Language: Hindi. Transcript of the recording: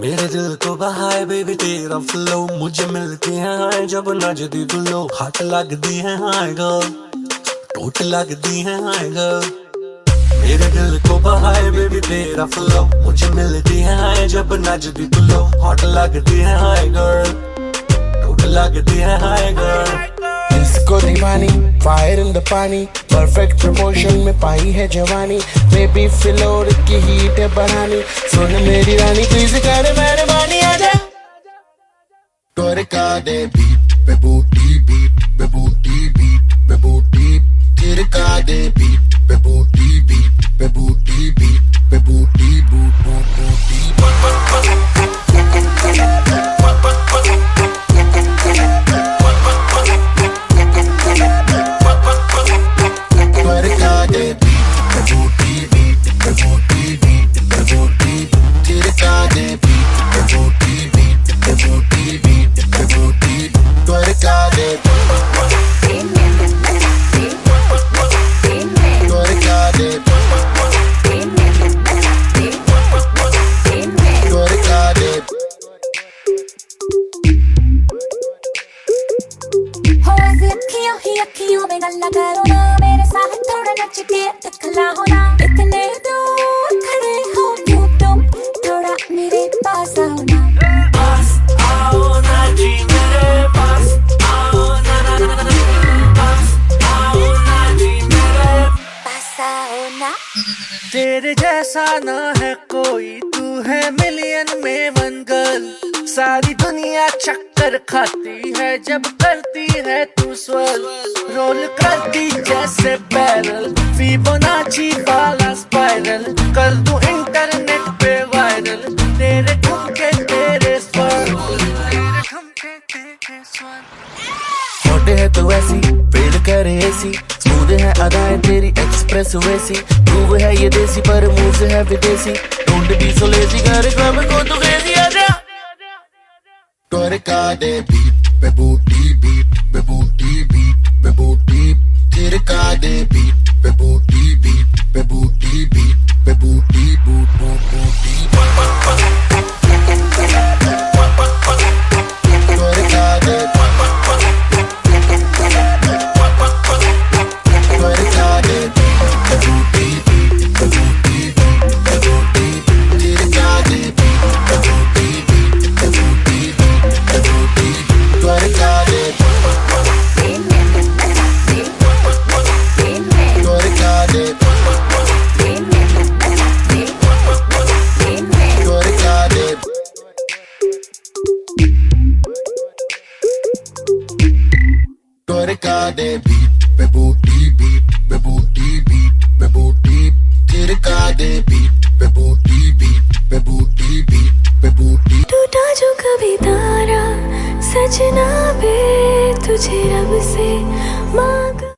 मेरे दिल को बहाए बेबी तेरा फ्लो मुझे मिलती है, हाय, जब नजदी तू लो हाथ लगदी है, हाय गर्ल टूट लगदी है, हाय गर्ल मेरे दिल को बहाए बेबी तेरा फ्लो मुझे मिलती है, हाय, जब नजदी तू लो हॉट लगदी है, हाय गर्ल टूट लगदी है, हाय गर्ल इसको दीवानी fire in the paani. Perfect promotion में पाई है जवानी। बेबी फ्लोर की हीट है बढ़ानी। सुन मेरी रानी प्लीज़ कर मेहरबानी, आजा। टोरका दे बीट पे बूटी बूटी गल्ला करो ना मेरे साथ थोड़ा नच के दिखला हो ना इतने तेरे जैसा ना है कोई, तू है मिलियन में वन गर्ल सारी दुनिया चक्कर खाती है, जब करती है तू स्वर्ल रोल करती जैसे बैरल फिबोनाची वाला स्पाइरल कर दूँ इंटरनेट पे वायरल तेरे ठुमके तेरे स्वर तेरे ठुमके तेरे स्वर छोटे है तो ऐसी फील करे ऐसी। स्मूथ है अदाएँ तेरी एक्सप्रेस वैसी प्रूव है ये देसी, पर मूव है विदेशी। डोंट बी सो लेजी कर क्लब को तो क्रेजी आजा टोरका दे बीट पे बूटी बीट पे बूटी बीट पे बूटी तिरका दे दे का दे बीट टूटा जो कविता अजनाबे तुझे रब से मांग